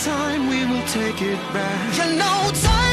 time we will take it back. You know time.